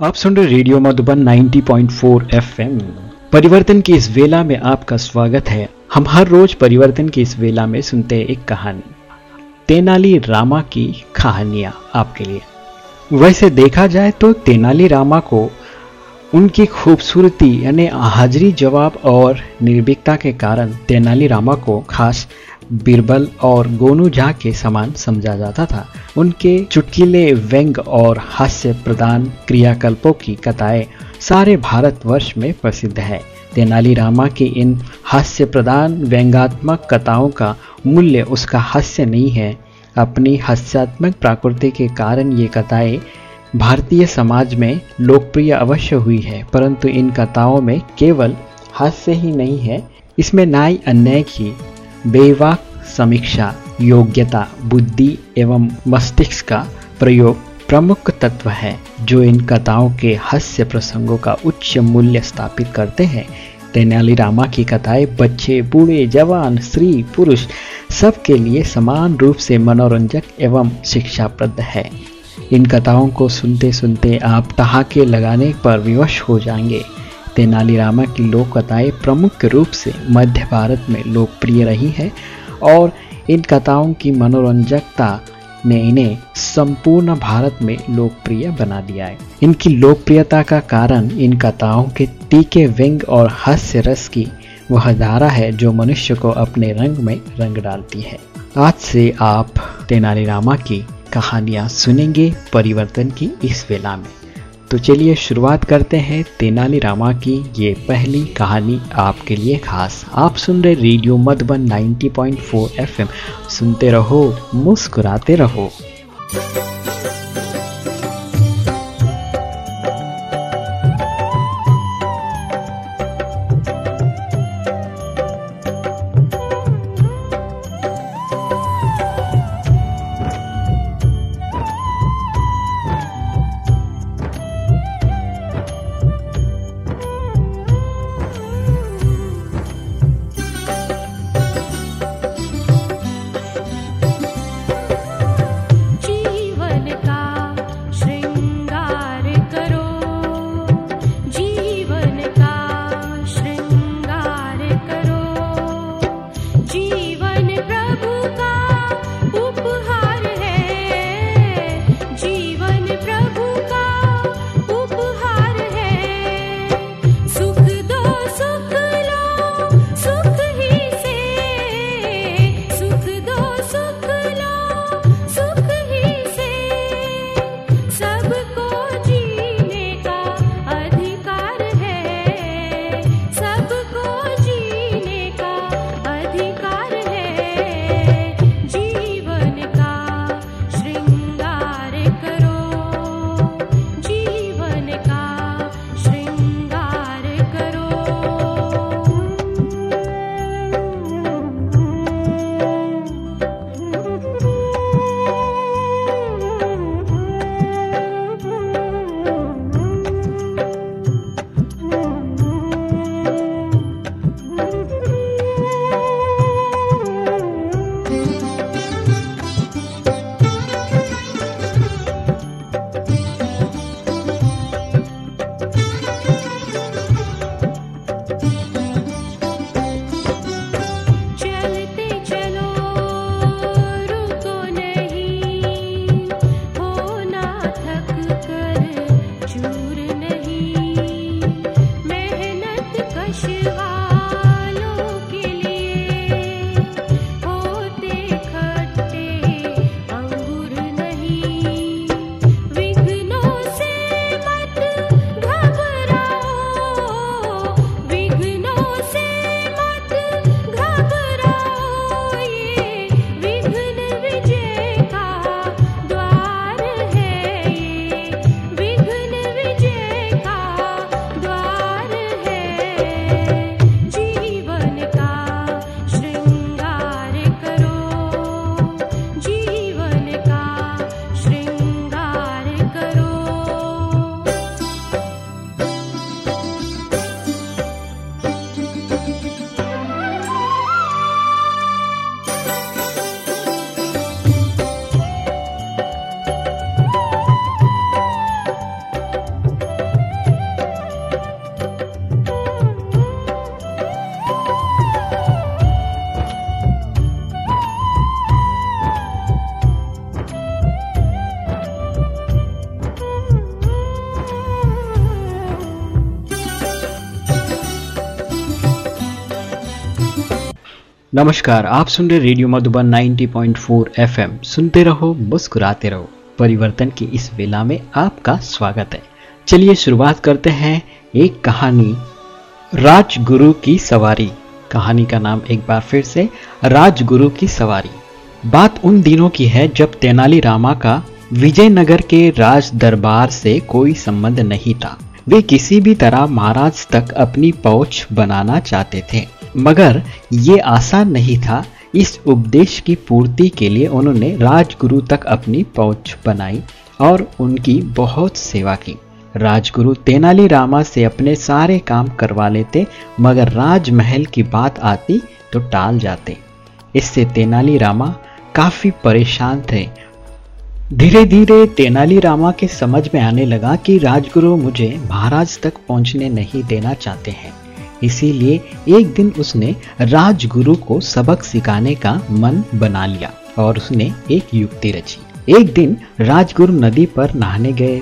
आप सुन रहे radio Madhuban 90.4 FM. परिवर्तन की इस वेला में आपका स्वागत है। हम हर रोज परिवर्तन की इस वेला में सुनते हैं एक कहानी। तेनाली रामा की कहानियाँ आपके लिए। वैसे देखा जाए तो तेनाली रामा को उनकी खूबसूरती यानी हाजिरी जवाब और निर्भीकता के कारण तेनाली रामा को खास बीरबल और गोनू झा के समान समझा जाता था। उनके चुटकीले, व्यंग और हास्य प्रदान क्रियाकल्पों की कथाएँ सारे भारतवर्ष में प्रसिद्ध है। तेनाली रामा की इन हास्य प्रदान व्यंगात्मक कथाओं का मूल्य उसका हास्य नहीं है। अपनी हास्यात्मक प्रकृति के कारण ये कथाएँ भारतीय समाज में लोकप्रिय अवश्य हुई है, परंतु इन कथाओं में केवल हास्य ही नहीं है। इसमें न्याय अन्याय की बेवाक समीक्षा, योग्यता, बुद्धि एवं मस्तिष्क का प्रयोग प्रमुख तत्व है, जो इन कथाओं के हास्य प्रसंगों का उच्च मूल्य स्थापित करते हैं। तेनाली रामा की कथाएँ बच्चे, बूढ़े, जवान, स्त्री, पुरुष सबके लिए समान रूप से मनोरंजक एवं शिक्षाप्रद है। इन कथाओं को सुनते सुनते आप ठहाके लगाने पर विवश हो जाएँगे। तेनालीरामा की लोक कथाएँ प्रमुख रूप से मध्य भारत में लोकप्रिय रही है और इन कथाओं की मनोरंजकता ने इन्हें संपूर्ण भारत में लोकप्रिय बना दिया है। इनकी लोकप्रियता का कारण इन कथाओं के तीखे व्यंग और हास्य रस की वह धारा है जो मनुष्य को अपने रंग में रंग डालती है। आज से आप तेनालीरामा की कहानियाँ सुनेंगे परिवर्तन की इस वेला में। तो चलिए शुरुआत करते हैं तेनाली रामा की ये पहली कहानी आपके लिए खास। आप सुन रहे रेडियो मधुबन 90.4 एफएम। सुनते रहो, मुस्कुराते रहो। नमस्कार, आप सुन रहे रेडियो मधुबन 90.4 एफएम। सुनते रहो, मुस्कुराते रहो। परिवर्तन की इस वेला में आपका स्वागत है। चलिए शुरुआत करते हैं एक कहानी, राजगुरु की सवारी। कहानी का नाम एक बार फिर से, राजगुरु की सवारी। बात उन दिनों की है जब तेनाली रामा का विजयनगर के राज दरबार से कोई संबंध नहीं था। वे किसी भी तरह महाराज तक अपनी पहुँच बनाना चाहते थे। मगर ये आसान नहीं था। इस उपदेश की पूर्ति के लिए उन्होंने राजगुरु तक अपनी पहुँच बनाई और उनकी बहुत सेवा की। राजगुरु तेनाली रामा से अपने सारे काम करवा लेते, मगर राजमहल की बात आती तो टाल जाते। इससे तेनाली रामा काफ़ी परेशान थे। धीरे धीरे तेनाली रामा के समझ में आने लगा कि राजगुरु मुझे महाराज तक पहुँचने नहीं देना चाहते हैं। इसीलिए एक दिन उसने राजगुरु को सबक सिखाने का मन बना लिया और उसने एक युक्ति रची। एक दिन राजगुरु नदी पर नहाने गए।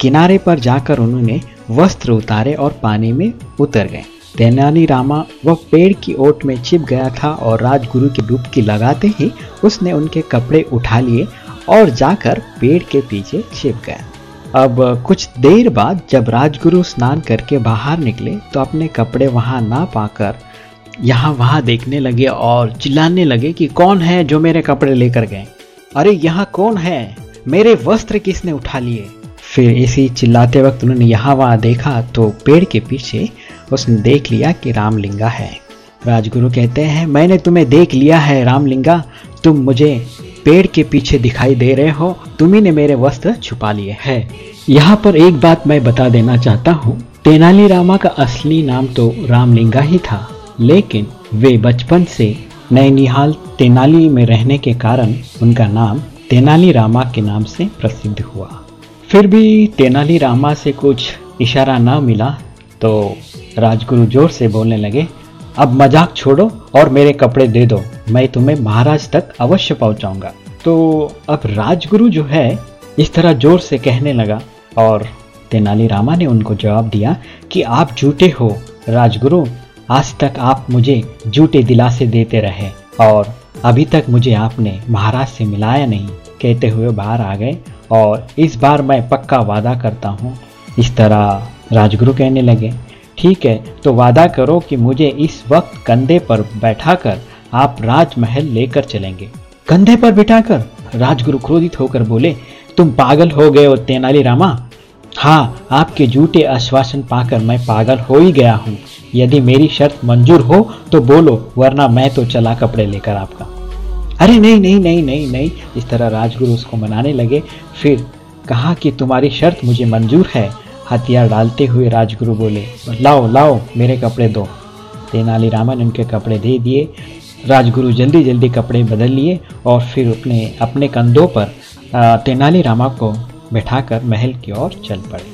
किनारे पर जाकर उन्होंने वस्त्र उतारे और पानी में उतर गए। तेनाली रामा वह पेड़ की ओट में छिप गया था और राजगुरु की डुबकी लगाते ही उसने उनके कपड़े उठा लिए और जाकर पेड़ के पीछे छिप गया। अब कुछ देर बाद जब राजगुरु स्नान करके बाहर निकले तो अपने कपड़े वहाँ ना पाकर यहाँ वहाँ देखने लगे और चिल्लाने लगे कि कौन है जो मेरे कपड़े लेकर गए? अरे, यहाँ कौन है? मेरे वस्त्र किसने उठा लिए? फिर इसी चिल्लाते वक्त उन्होंने यहाँ वहाँ देखा तो पेड़ के पीछे उसने देख लिया कि रामलिंगा है। राजगुरु कहते हैं, मैंने तुम्हें देख लिया है रामलिंगा, तुम मुझे पेड़ के पीछे दिखाई दे रहे हो तुम्ही ने मेरे वस्त्र छुपा लिए है। यहाँ पर एक बात मैं बता देना चाहता हूँ। तेनाली रामा का असली नाम तो रामलिंगा ही था, लेकिन वे बचपन से नैनिहाल तेनाली में रहने के कारण उनका नाम तेनाली रामा के नाम से प्रसिद्ध हुआ। फिर भी तेनाली रामा से कुछ इशारा ना मिला तो राजगुरु ज़ोर से बोलने लगे, अब मज़ाक छोड़ो और मेरे कपड़े दे दो। मैं तुम्हें महाराज तक अवश्य पहुंचाऊँगा। तो अब राजगुरु जो है, इस तरह ज़ोर से कहने लगा और तेनाली रामा ने उनको जवाब दिया कि आप झूठे हो, राजगुरु। आज तक आप मुझे झूठे दिलासे देते रहे और अभी तक मुझे आपने महाराज से मिलाया नहीं। कहते हुए बाहर आ गए और इस बार मैं पक्का वादा करता हूँ, इस तरह राजगुरु कहने लगे। ठीक है तो वादा करो कि मुझे इस वक्त कंधे पर बैठाकर आप राजमहल लेकर चलेंगे। कंधे पर बिठाकर राजगुरु क्रोधित होकर बोले, तुम पागल हो गए हो तेनाली रामा। हाँ आपके झूठे आश्वासन पाकर मैं पागल हो ही गया हूँ। यदि मेरी शर्त मंजूर हो तो बोलो, वरना मैं तो चला कपड़े लेकर आपका। अरे नहीं नहीं नहीं नहीं नहीं। इस तरह राजगुरु उसको मनाने लगे। फिर कहा कि तुम्हारी शर्त मुझे मंजूर है। हथियार डालते हुए राजगुरु बोले, लाओ लाओ, मेरे कपड़े दो। तेनालीरामा ने उनके कपड़े दे दिए। राजगुरु जल्दी जल्दी कपड़े बदल लिए और फिर अपने अपने कंधों पर तेनालीरामा को बैठाकर महल की ओर चल पड़े।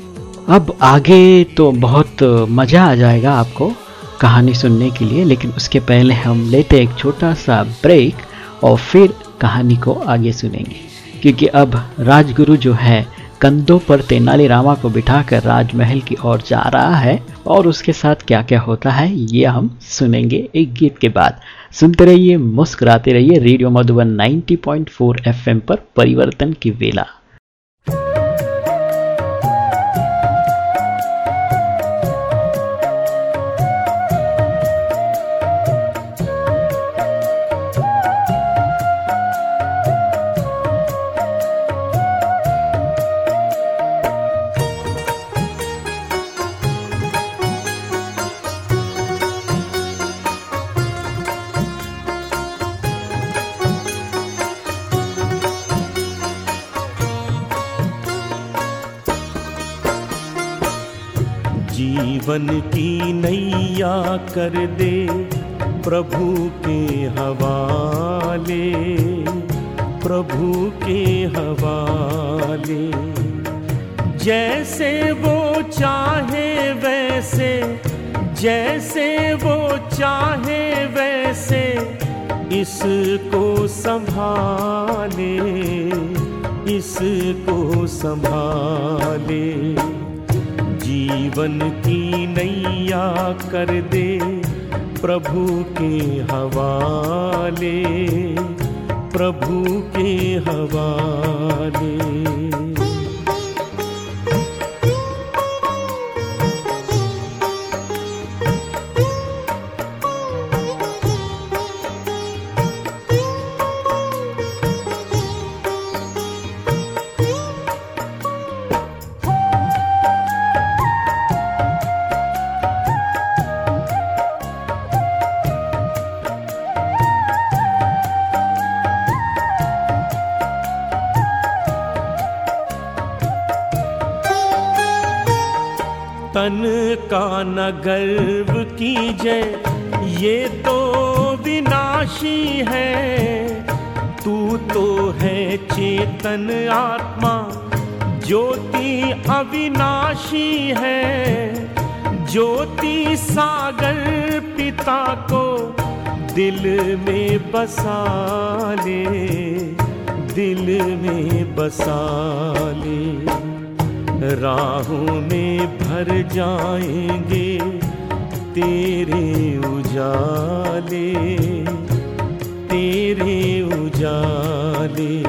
अब आगे तो बहुत मज़ा आ जाएगा आपको कहानी सुनने के लिए, लेकिन उसके पहले हम लेते एक छोटा सा ब्रेक और फिर कहानी को आगे सुनेंगे। क्योंकि अब राजगुरु जो है, कंधों पर तेनालीरामा को बिठाकर राजमहल की ओर जा रहा है और उसके साथ क्या क्या होता है, ये हम सुनेंगे एक गीत के बाद। सुनते रहिए मुस्कुराते रहिए रेडियो मधुबन 90.4 एफएम पर परिवर्तन की वेला। कर दे प्रभु के हवाले, प्रभु के हवाले। जैसे वो चाहे वैसे, जैसे वो चाहे वैसे, इसको संभाले इसको संभाले। जीवन की नैया कर दे प्रभु के हवाले प्रभु के हवाले। तन का न गर्व कीजय ये तो विनाशी है। तू तो है चेतन आत्मा, ज्योति अविनाशी है। ज्योति सागर पिता को दिल में बसा ले, दिल में बसा ले। राहों में भर जाएँगे, तेरे उजाले तेरे उजाले।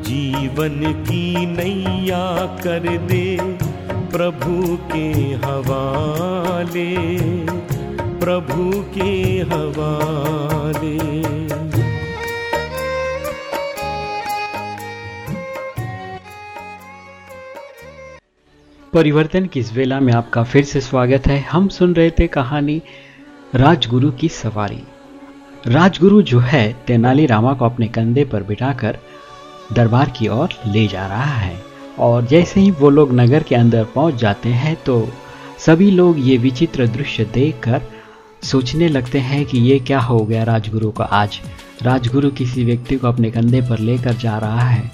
जीवन की नैया कर दे प्रभु के हवाले, प्रभु के हवाले। परिवर्तन की इस वेला में आपका फिर से स्वागत है। हम सुन रहे थे कहानी राजगुरु की सवारी। राजगुरु जो है, तेनाली रामा को अपने कंधे पर बिठाकर दरबार की ओर ले जा रहा है। और जैसे ही वो लोग नगर के अंदर पहुँच जाते हैं तो सभी लोग ये विचित्र दृश्य देखकर सोचने लगते हैं कि ये क्या हो गया राजगुरु का आज। राजगुरु किसी व्यक्ति को अपने कंधे पर लेकर जा रहा है।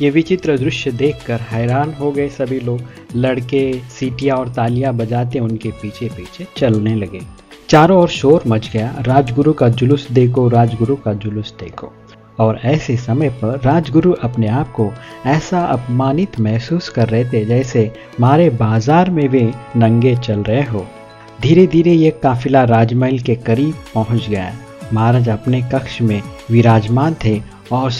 ये विचित्र दृश्य देखकर हैरान हो गए सभी लोग। लड़के, सीटियाँ और तालियाँ बजाते उनके पीछे पीछे चलने लगे। चारों ओर शोर मच गया। राजगुरु का जुलूस देखो, राजगुरु का जुलूस देखो। और ऐसे समय पर राजगुरु अपने आप को ऐसा अपमानित महसूस कर रहे थे जैसे मारे बाज़ार में वे नंगे चल रहे हो। धीरे धीरे ये काफिला राजमहल के करीब पहुँच गया। महाराज अपने कक्ष में विराजमान थे और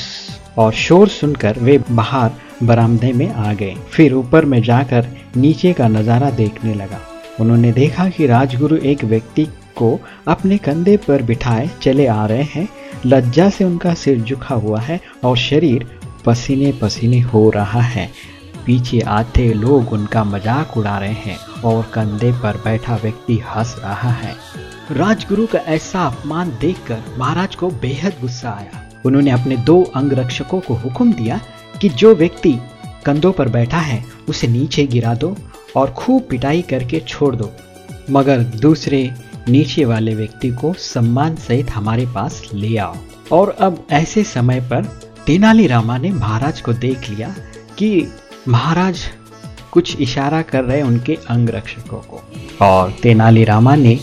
और शोर सुनकर वे बाहर बरामदे में आ गए। फिर ऊपर में जाकर नीचे का नज़ारा देखने लगा। उन्होंने देखा कि राजगुरु एक व्यक्ति को अपने कंधे पर बिठाए चले आ रहे हैं। लज्जा से उनका सिर झुका हुआ है और शरीर पसीने पसीने हो रहा है। पीछे आते लोग उनका मज़ाक उड़ा रहे हैं और कंधे पर बैठा व्यक्ति हंस रहा है। राजगुरु का ऐसा अपमान देखकर महाराज को बेहद गुस्सा आया। उन्होंने अपने दो अंगरक्षकों को हुक्म दिया कि जो व्यक्ति कंधों पर बैठा है, उसे नीचे गिरा दो और खूब पिटाई करके छोड़ दो। मगर दूसरे नीचे वाले व्यक्ति को सम्मान सहित हमारे पास ले आओ। और अब ऐसे समय पर तेनाली रामा ने महाराज को देख लिया कि महाराज कुछ इशारा कर रहे उनके अंगरक्षकों को। और तेनाली रामा ने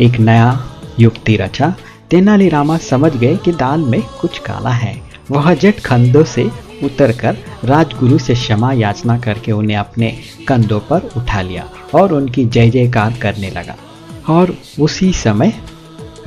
एक नया युक्ति रचा तेनालीरामा समझ गए कि दाल में कुछ काला है। वह जट खंदों से उतरकर राजगुरु से क्षमा याचना करके उन्हें अपने कंधों पर उठा लिया और उनकी जय जयकार करने लगा। और उसी समय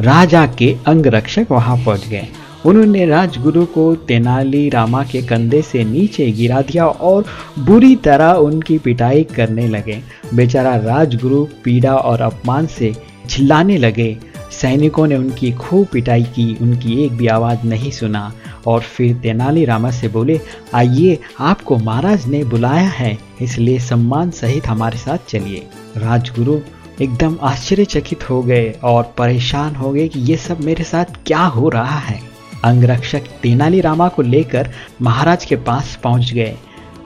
राजा के अंगरक्षक वहाँ पहुँच गए। उन्होंने राजगुरु को तेनाली रामा के कंधे से नीचे गिरा दिया और बुरी तरह उनकी पिटाई करने लगे। बेचारा राजगुरु पीड़ा और अपमान से चिल्लाने लगे। सैनिकों ने उनकी खूब पिटाई की, उनकी एक भी आवाज़ नहीं सुना। और फिर तेनालीरामा से बोले, आइए, आपको महाराज ने बुलाया है, इसलिए सम्मान सहित हमारे साथ चलिए। राजगुरु एकदम आश्चर्यचकित हो गए और परेशान हो गए कि ये सब मेरे साथ क्या हो रहा है। अंगरक्षक तेनालीरामा को लेकर महाराज के पास पहुँच गए।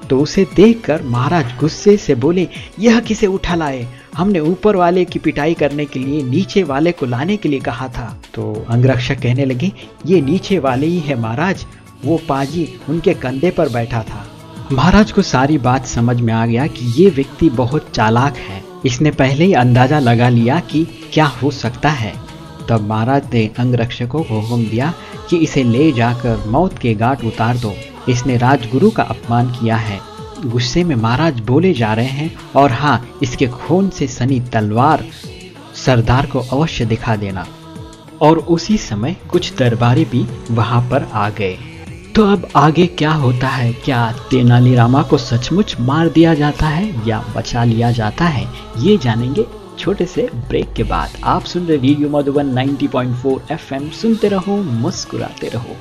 तो उसे देखकर महाराज गुस्से से बोले, यह किसे उठा लाए? हमने ऊपर वाले की पिटाई करने के लिए नीचे वाले को लाने के लिए कहा था। तो अंगरक्षक कहने लगे, ये नीचे वाले ही है महाराज। वो पाजी उनके कंधे पर बैठा था। महाराज को सारी बात समझ में आ गया कि ये व्यक्ति बहुत चालाक है। इसने पहले ही अंदाज़ा लगा लिया कि क्या हो सकता है। तब महाराज ने अंगरक्षकों को हुक्म दिया कि इसे ले जाकर मौत के घाट उतार दो। इसने राजगुरु का अपमान किया है। गुस्से में महाराज बोले जा रहे हैं और हाँ इसके खून से सनी तलवार सरदार को अवश्य दिखा देना। और उसी समय कुछ दरबारी भी वहाँ पर आ गए। तो अब आगे क्या होता है? क्या तेनालीरामा को सचमुच मार दिया जाता है या बचा लिया जाता है? ये जानेंगे छोटे से ब्रेक के बाद। आप सुन रहे रेडियो मधुबन 90.4 एफएम सुनते रहो, मुस्कुराते रहो।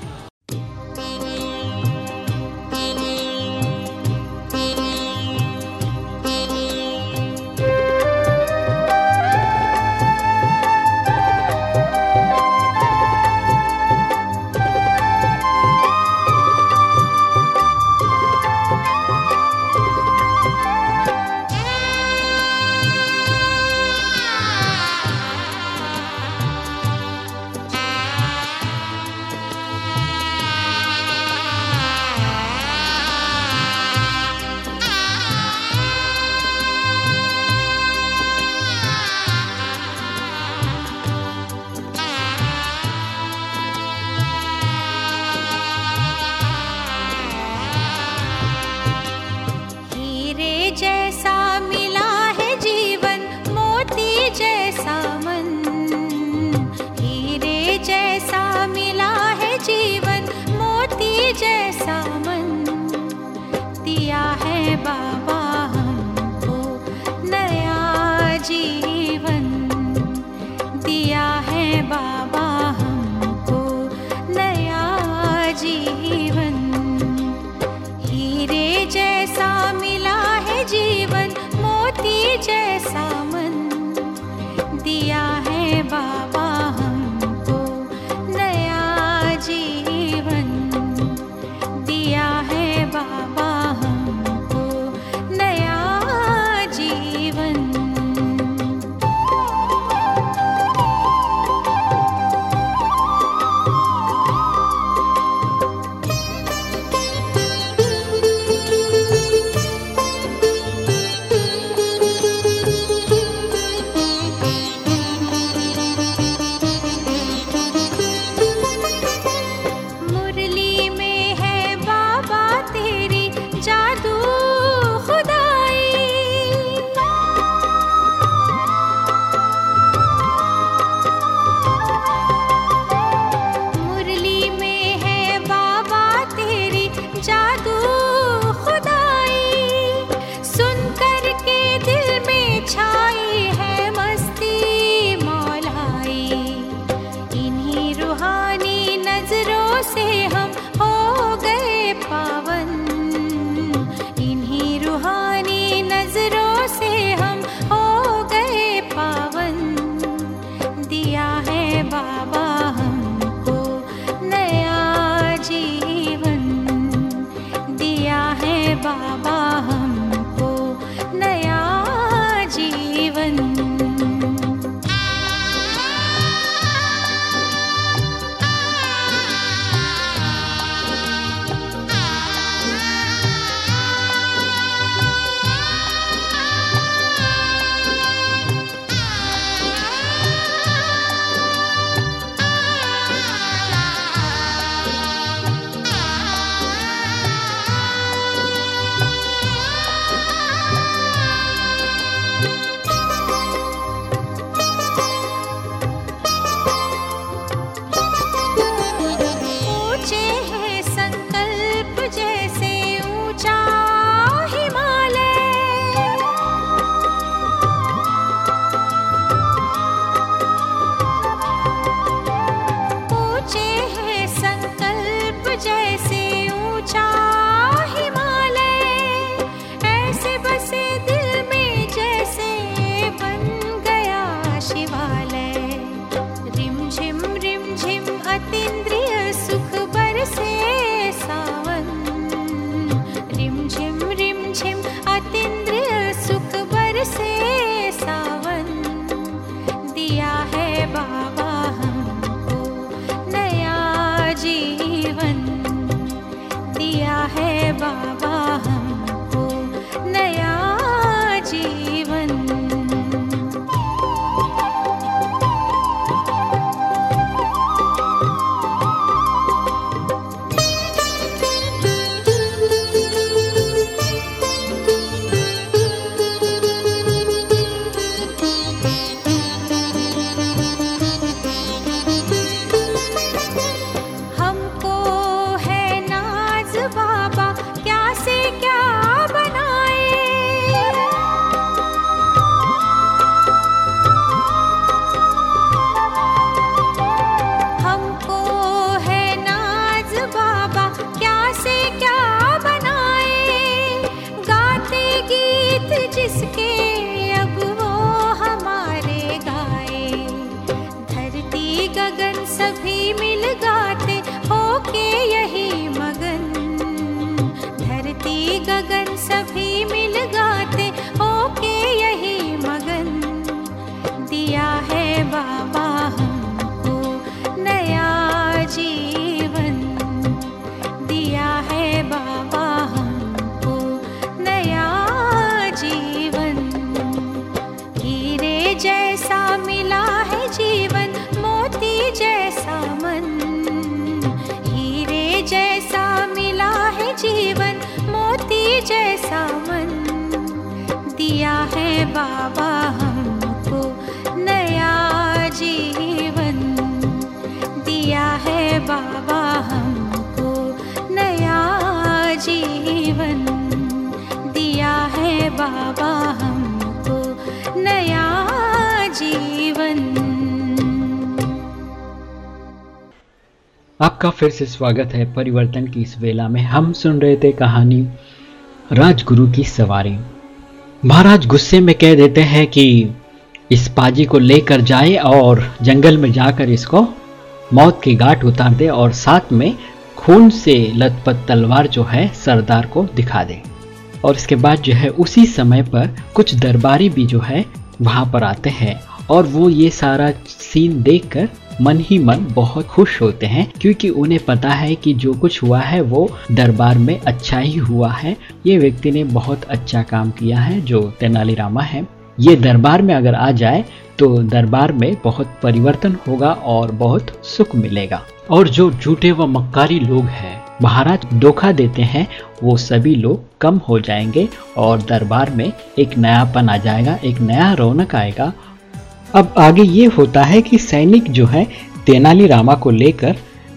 आपका फिर से स्वागत है परिवर्तन की इस वेला में। हम सुन रहे थे कहानी राजगुरु की सवारी। महाराज गुस्से में कह देते हैं कि इस पाजी को लेकर जाए और जंगल में जाकर इसको मौत की घाट उतार दे और साथ में खून से लथपथ तलवार जो है सरदार को दिखा दे। और इसके बाद जो है उसी समय पर कुछ दरबारी भी जो है वहाँ पर आते हैं और वो ये सारा सीन देखकर मन ही मन बहुत खुश होते हैं, क्योंकि उन्हें पता है कि जो कुछ हुआ है वो दरबार में अच्छा ही हुआ है। ये व्यक्ति ने बहुत अच्छा काम किया है, जो तेनालीरामा है। ये दरबार में अगर आ जाए तो दरबार में बहुत परिवर्तन होगा और बहुत सुख मिलेगा। और जो झूठे व मक्कारी लोग हैं, महाराज धोखा देते हैं, वो सभी लोग कम हो जाएँगे और दरबार में एक नयापन आ जाएगा, एक नया रौनक आएगा अब आगे ये होता है कि सैनिक जो है तेनालीरामा को लेकर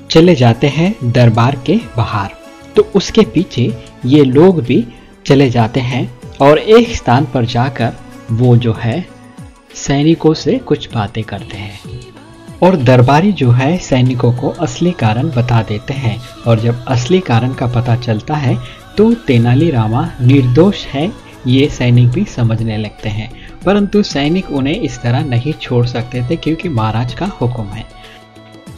चले जाते हैं दरबार के बाहर। तो उसके पीछे ये लोग भी चले जाते हैं और एक स्थान पर जाकर वो जो है, सैनिकों से कुछ बातें करते हैं। और दरबारी जो है, सैनिकों को असली कारण बता देते हैं। और जब असली कारण का पता चलता है तो तेनालीरामा निर्दोष है, ये सैनिक भी समझने लगते हैं। परंतु सैनिक उन्हें इस तरह नहीं छोड़ सकते थे क्योंकि महाराज का हुक्म है।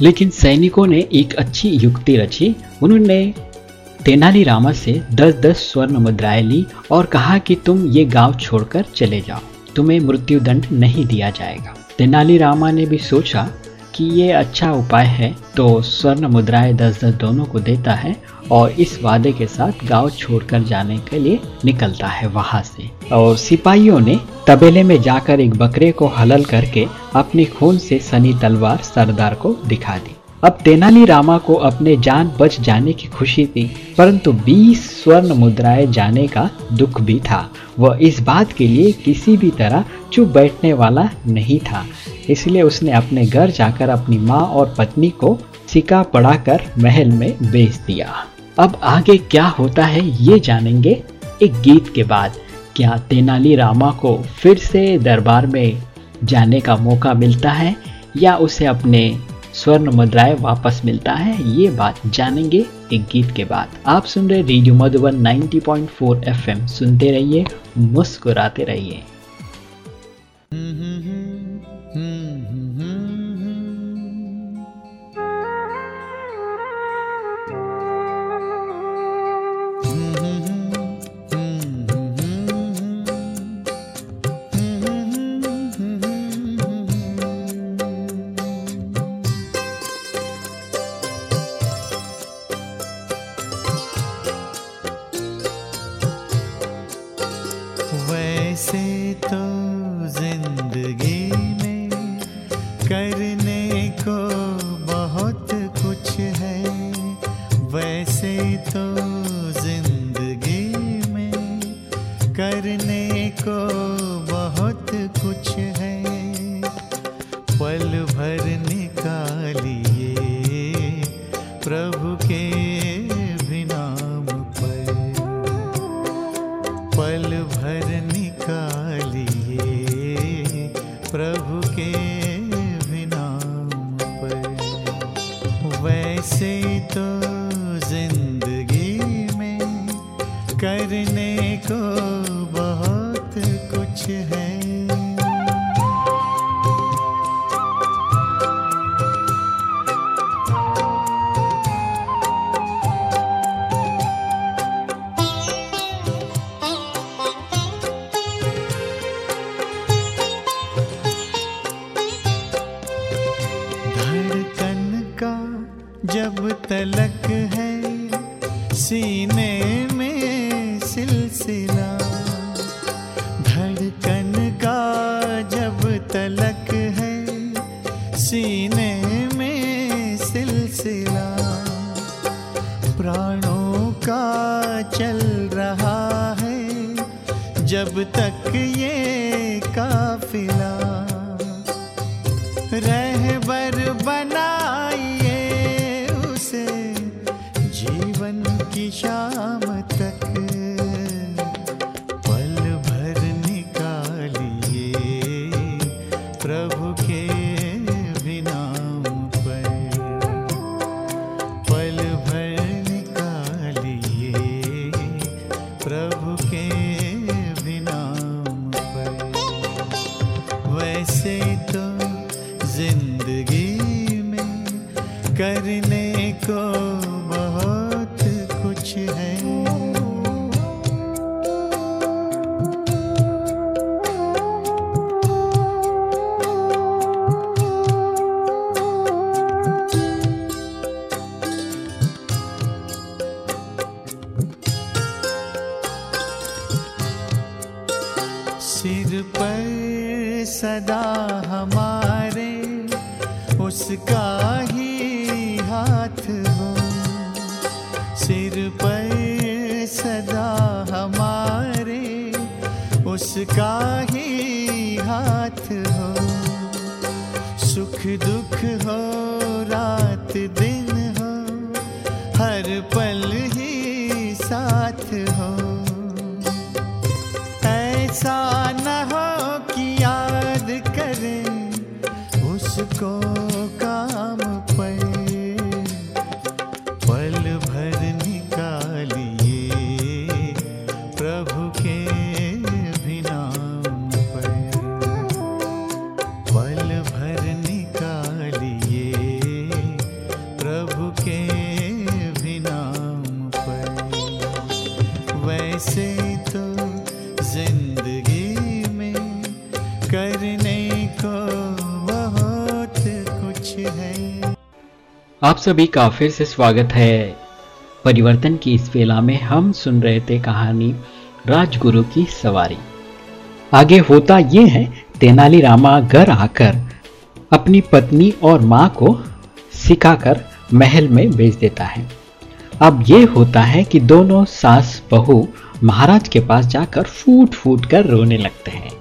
लेकिन सैनिकों ने एक अच्छी युक्ति रची। उन्होंने तेनालीरामा से दस दस स्वर्ण मुद्राएँ ली और कहा कि तुम ये गाँव छोड़कर चले जाओ। तुम्हें मृत्युदंड नहीं दिया जाएगा। तेनालीरामा ने भी सोचा कि ये अच्छा उपाय है तो स्वर्ण मुद्राएँ दस दस दोनों को देता है और इस वादे के साथ गाँव छोड़कर जाने के लिए निकलता है वहाँ से। और सिपाहियों ने तबेले में जाकर एक बकरे को हलल करके अपने खून से सनी तलवार सरदार को दिखा दी। अब तेनाली रामा को अपने जान बच जाने की खुशी थी, परंतु 20 स्वर्ण मुद्राएँ जाने का दुख भी था। वह इस बात के लिए किसी भी तरह चुप बैठने वाला नहीं था। इसलिए उसने अपने घर जाकर अपनी माँ और पत्नी को सिक्का पढ़ाकर महल में बेच दिया। अब आगे क्या होता है ये जानेंगे एक गीत के बाद। क्या तेनाली रामा को फिर से दरबार में जाने का मौका मिलता है या उसे अपने स्वर्ण मुद्राएँ वापस मिलता है, ये बात जानेंगे एक गीत के बाद। आप सुन रहे रेडियो मधुबन 90.4 एफएम सुनते रहिए, मुस्कुराते रहिए। जब तक ये काफिला रहबर उसका सभी का फिर से स्वागत है। परिवर्तन की इस वेला में हम सुन रहे थे कहानी राजगुरु की सवारी। आगे होता ये है तेनालीरामा घर आकर अपनी पत्नी और माँ को सिखाकर महल में भेज देता है। अब ये होता है कि दोनों सास बहू महाराज के पास जाकर फूट फूट कर रोने लगते हैं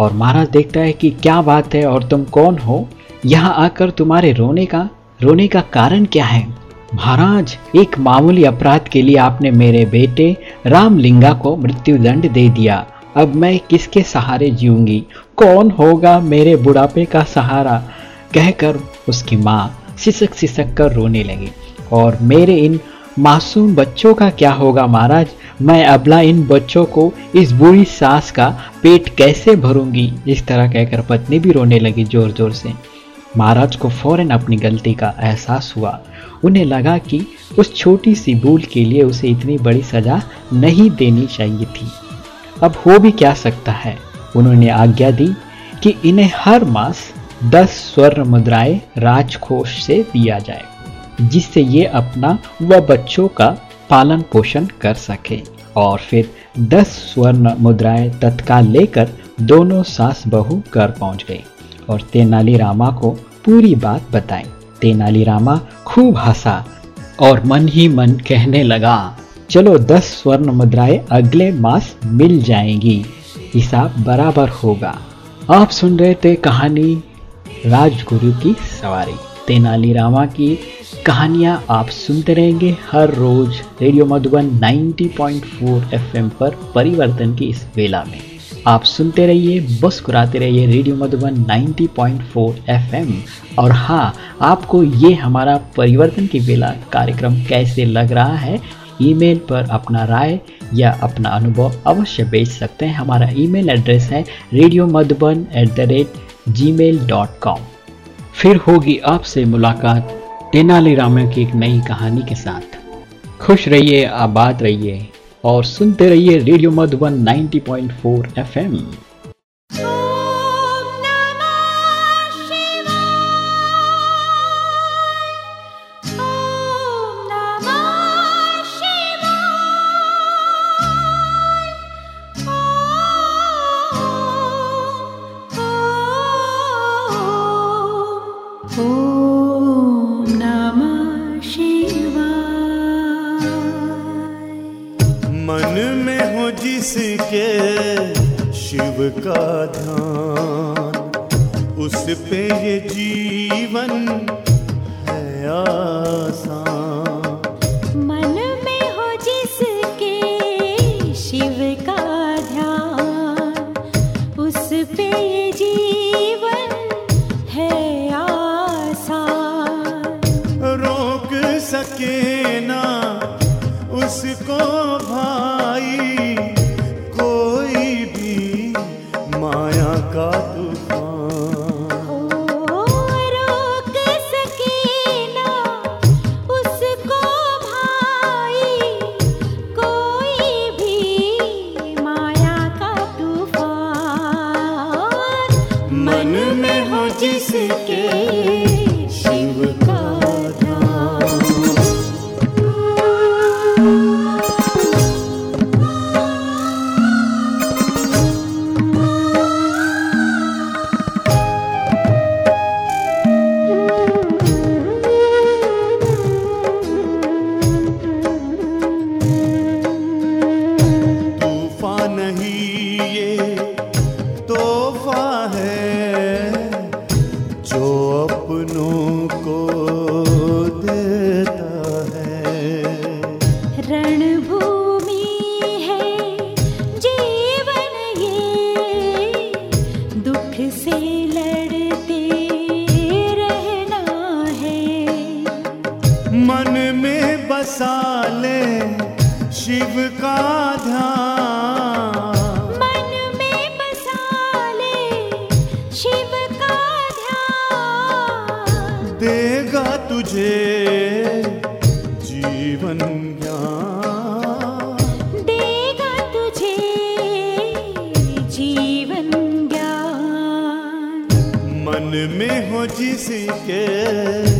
और महाराज देखता है कि क्या बात है और तुम कौन हो? यहाँ आकर तुम्हारे रोने का रोने का कारण क्या है? महाराज, एक मामूली अपराध के लिए आपने मेरे बेटे रामलिंगा को मृत्यु दंड दे दिया। अब मैं किसके सहारे जीऊँगी? कौन होगा मेरे बुढ़ापे का सहारा? कहकर उसकी माँ सिसक सिसक कर रोने लगी। और मेरे इन मासूम बच्चों का क्या होगा महाराज? मैं अबला इन बच्चों को इस बुरी सास का पेट कैसे भरूँगी? इस तरह कहकर पत्नी भी रोने लगी ज़ोर ज़ोर से। महाराज को फ़ौरन अपनी गलती का एहसास हुआ। उन्हें लगा कि उस छोटी सी भूल के लिए उसे इतनी बड़ी सजा नहीं देनी चाहिए थी। अब हो भी क्या सकता है? उन्होंने आज्ञा दी कि इन्हें हर मास दस स्वर्ण मुद्राएँ राजकोष से दिया जाए, जिससे ये अपना व बच्चों का पालन पोषण कर सके और फिर दस स्वर्ण मुद्राएँ तत्काल लेकर दोनों सास बहू घर पहुँच गए और तेनालीरामा को पूरी बात बताई तेनालीरामा खूब हंसा और मन ही मन कहने लगा, चलो दस स्वर्ण मुद्राएँ अगले मास मिल जाएँगी। हिसाब बराबर होगा। आप सुन रहे थे कहानी राजगुरु की सवारी। तेनालीरामा की कहानियाँ आप सुनते रहेंगे हर रोज रेडियो मधुबन 90.4 एफएम पर परिवर्तन की इस वेला में। आप सुनते रहिए, मुस्कुराते रहिए रेडियो मधुबन 90.4 एफएम। और हाँ आपको ये हमारा परिवर्तन की वेला कार्यक्रम कैसे लग रहा है, ईमेल पर अपना राय या अपना अनुभव अवश्य भेज सकते हैं। हमारा ईमेल एड्रेस है radio Madhuban at the rate gmail dot com फिर होगी आपसे मुलाकात तेनालीरामा की एक नई कहानी के साथ। खुश रहिए, आबाद रहिए। और सुनते रहिए रेडियो मधुबन 90.4 एफएम। का मन में बसा ले शिव का ध्यान। मन में बसा ले शिव का ध्यान। देगा तुझे जीवन देगा तुझे जीवन मन में हो जिसके